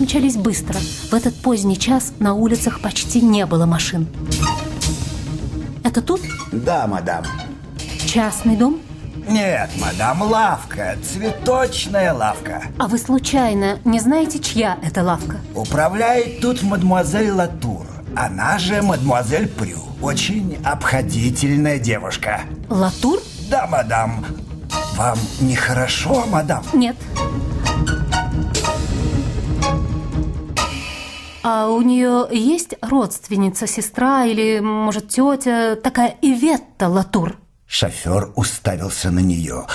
мчались быстро. В этот поздний час на улицах почти не было машин. Это тут? Да, мадам. Частный дом? Нет, мадам, лавка, цветочная лавка. А вы случайно не знаете, чья это лавка? Управляет тут мадемуазель Латур. Она же мадемуазель Прю. Очень обходительная девушка. Латур? Да, мадам. Вам нехорошо, мадам? Нет. А у нее есть родственница, сестра или, может, тетя, такая Иветта Латур? Шофер уставился на нее.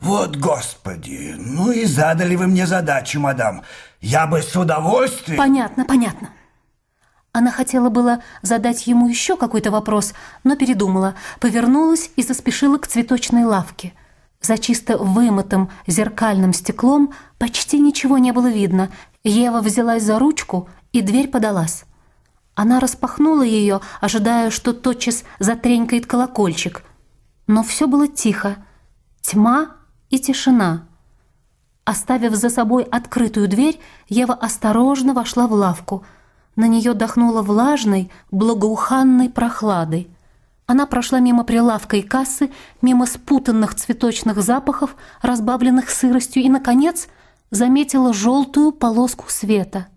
Вот, господи, ну и задали вы мне задачу, мадам. Я бы с удовольствием... Понятно, понятно. Она хотела было задать ему еще какой-то вопрос, но передумала, повернулась и заспешила к цветочной лавке. За чисто вымытым зеркальным стеклом почти ничего не было видно. Ева взялась за ручку, и дверь подалась. Она распахнула ее, ожидая, что тотчас затренькает колокольчик. Но все было тихо. Тьма и тишина. Оставив за собой открытую дверь, Ева осторожно вошла в лавку – на нее дохнуло влажной, благоуханной прохладой. Она прошла мимо прилавка и кассы, мимо спутанных цветочных запахов, разбавленных сыростью, и, наконец, заметила желтую полоску света.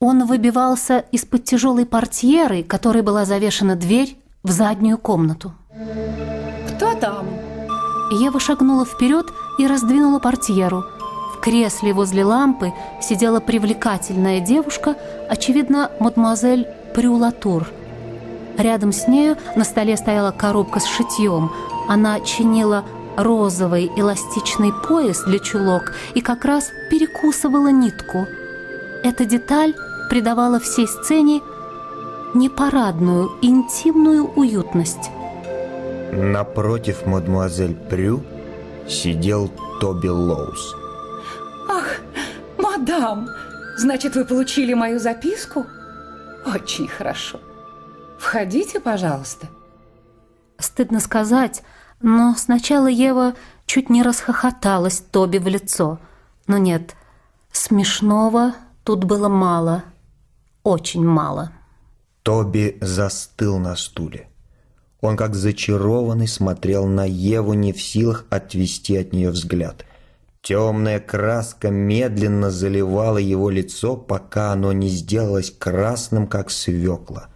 Он выбивался из-под тяжелой портьеры, которой была завешена дверь в заднюю комнату. «Кто там?» Ева шагнула вперед и раздвинула портьеру – в кресле возле лампы сидела привлекательная девушка, очевидно, мадемуазель Прюлатур. Рядом с нею на столе стояла коробка с шитьем. Она чинила розовый эластичный пояс для чулок и как раз перекусывала нитку. Эта деталь придавала всей сцене непарадную, интимную уютность. Напротив мадемуазель Прю сидел Тоби Лоус. Ах, мадам, значит, вы получили мою записку? Очень хорошо. Входите, пожалуйста. Стыдно сказать, но сначала Ева чуть не расхохоталась Тоби в лицо. Но нет, смешного тут было мало, очень мало. Тоби застыл на стуле. Он как зачарованный смотрел на Еву, не в силах отвести от нее взгляд. Темная краска медленно заливала его лицо, пока оно не сделалось красным, как свекла.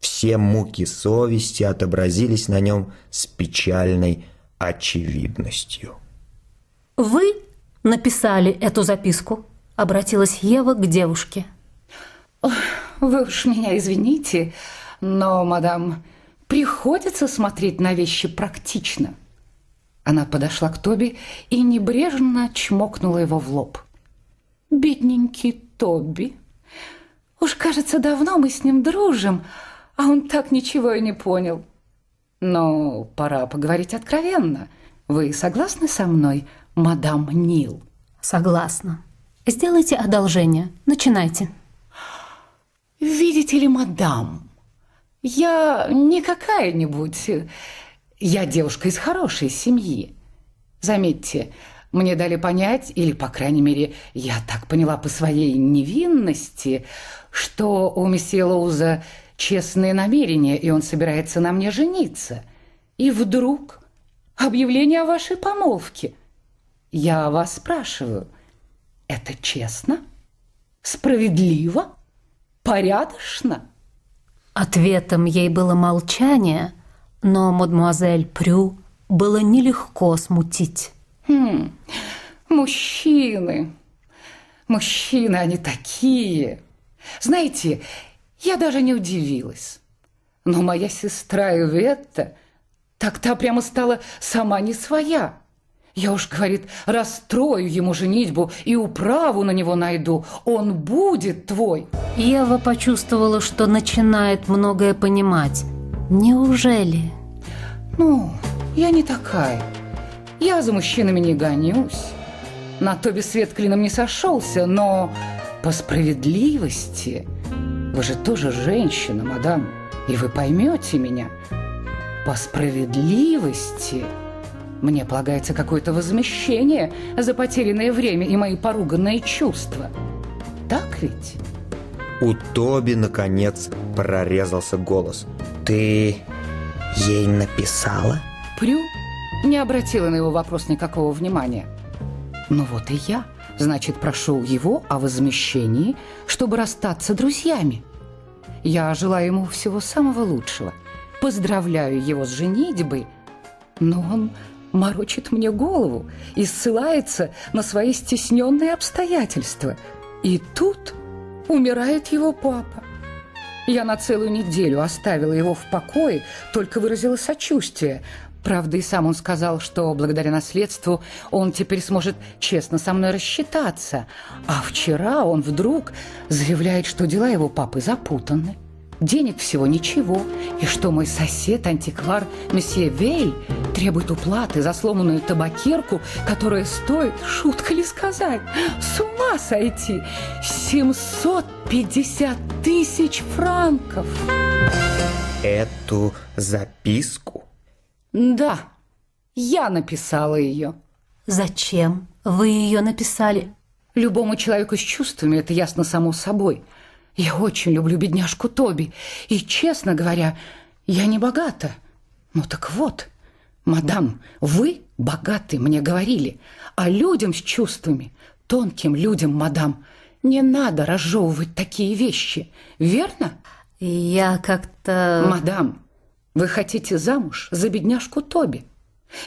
Все муки совести отобразились на нем с печальной очевидностью. «Вы написали эту записку?» – обратилась Ева к девушке. «Вы уж меня извините, но, мадам, приходится смотреть на вещи практично». Она подошла к Тоби и небрежно чмокнула его в лоб. «Бедненький Тоби! Уж, кажется, давно мы с ним дружим, а он так ничего и не понял. Но пора поговорить откровенно. Вы согласны со мной, мадам Нил?» «Согласна. Сделайте одолжение. Начинайте». «Видите ли, мадам, я не какая-нибудь я девушка из хорошей семьи. Заметьте, мне дали понять, или, по крайней мере, я так поняла по своей невинности, что у месье Лоуза честные намерения, и он собирается на мне жениться. И вдруг объявление о вашей помолвке. Я вас спрашиваю, это честно? Справедливо? Порядочно? Ответом ей было молчание – но мадемуазель Прю было нелегко смутить. Хм, мужчины. Мужчины, они такие. Знаете, я даже не удивилась. Но моя сестра Иветта, так та прямо стала сама не своя. Я уж, говорит, расстрою ему женитьбу и управу на него найду. Он будет твой. Ева почувствовала, что начинает многое понимать. Неужели? Ну, я не такая. Я за мужчинами не гонюсь. На Тоби свет клином не сошелся, но по справедливости... Вы же тоже женщина, мадам, и вы поймете меня. По справедливости мне полагается какое-то возмещение за потерянное время и мои поруганные чувства. так ведь? У Тоби, наконец, прорезался голос. Ты ей написала? Прю не обратила на его вопрос никакого внимания. Ну вот и я, значит, прошу его о возмещении, чтобы расстаться друзьями. Я желаю ему всего самого лучшего. Поздравляю его с женитьбой, но он морочит мне голову и ссылается на свои стесненные обстоятельства. И тут умирает его папа. Я на целую неделю оставила его в покое, только выразила сочувствие. Правда, и сам он сказал, что благодаря наследству он теперь сможет честно со мной рассчитаться. А вчера он вдруг заявляет, что дела его папы запутаны. Денег всего ничего, и что мой сосед, антиквар месье Вейль, требует уплаты за сломанную табакерку, которая стоит, шутка ли сказать, с ума сойти, 750 тысяч франков. Эту записку Да, я написала ее. Зачем вы ее написали? Любому человеку с чувствами это ясно само собой. Я очень люблю бедняжку Тоби. И, честно говоря, я не богата. Ну так вот, мадам, вы богаты, мне говорили. А людям с чувствами, тонким людям, мадам, не надо разжевывать такие вещи. Верно? Я как-то... Мадам, вы хотите замуж за бедняжку Тоби?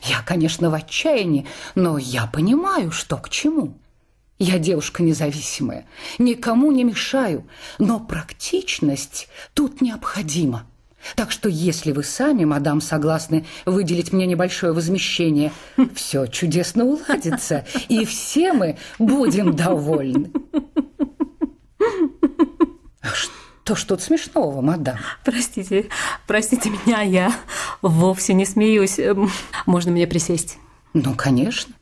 Я, конечно, в отчаянии, но я понимаю, что к чему. Я девушка независимая, никому не мешаю, но практичность тут необходима. Так что если вы сами, мадам, согласны выделить мне небольшое возмещение, все чудесно уладится, и все мы будем довольны. А Что ж тут смешного, мадам? Простите, простите меня, я вовсе не смеюсь. Эм, Можно мне присесть? Ну, конечно.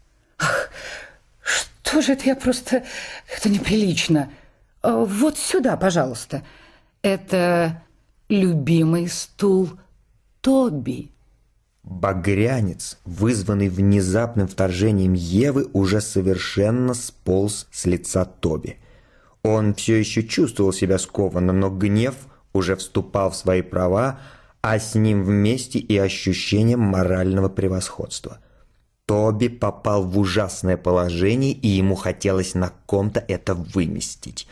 Что же это я просто... Это неприлично. А, Вот сюда, пожалуйста. Это любимый стул Тоби. Багрянец, вызванный внезапным вторжением Евы, уже совершенно сполз с лица Тоби. Он все еще чувствовал себя скованно, но гнев уже вступал в свои права, а с ним вместе и ощущение морального превосходства. Тоби попал в ужасное положение, и ему хотелось на ком-то это выместить.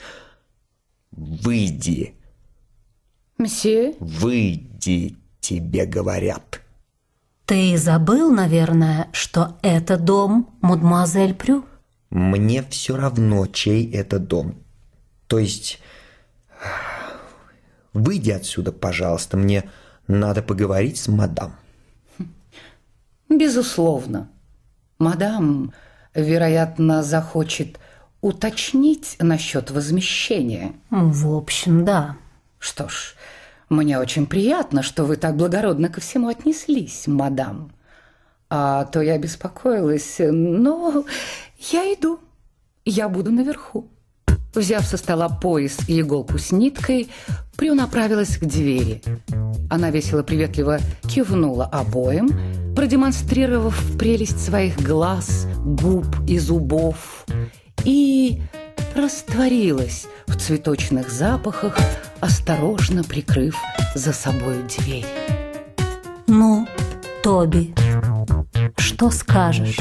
«Выйди! Мсье, Выйди!» тебе говорят. Ты забыл, наверное, что это дом мадемуазель Прю? Мне все равно, чей это дом. То есть, выйди отсюда, пожалуйста, мне надо поговорить с мадам. безусловно. Мадам, вероятно, захочет уточнить насчет возмещения. В общем, да. Что ж, мне очень приятно, что вы так благородно ко всему отнеслись, мадам. А то я беспокоилась, но я иду. Я буду наверху. Взяв со стола пояс и иголку с ниткой, Прю направилась к двери. Она весело-приветливо кивнула обоим, продемонстрировав прелесть своих глаз, губ и зубов, и растворилась в цветочных запахах, осторожно прикрыв за собой дверь. Ну, Тоби, что скажешь?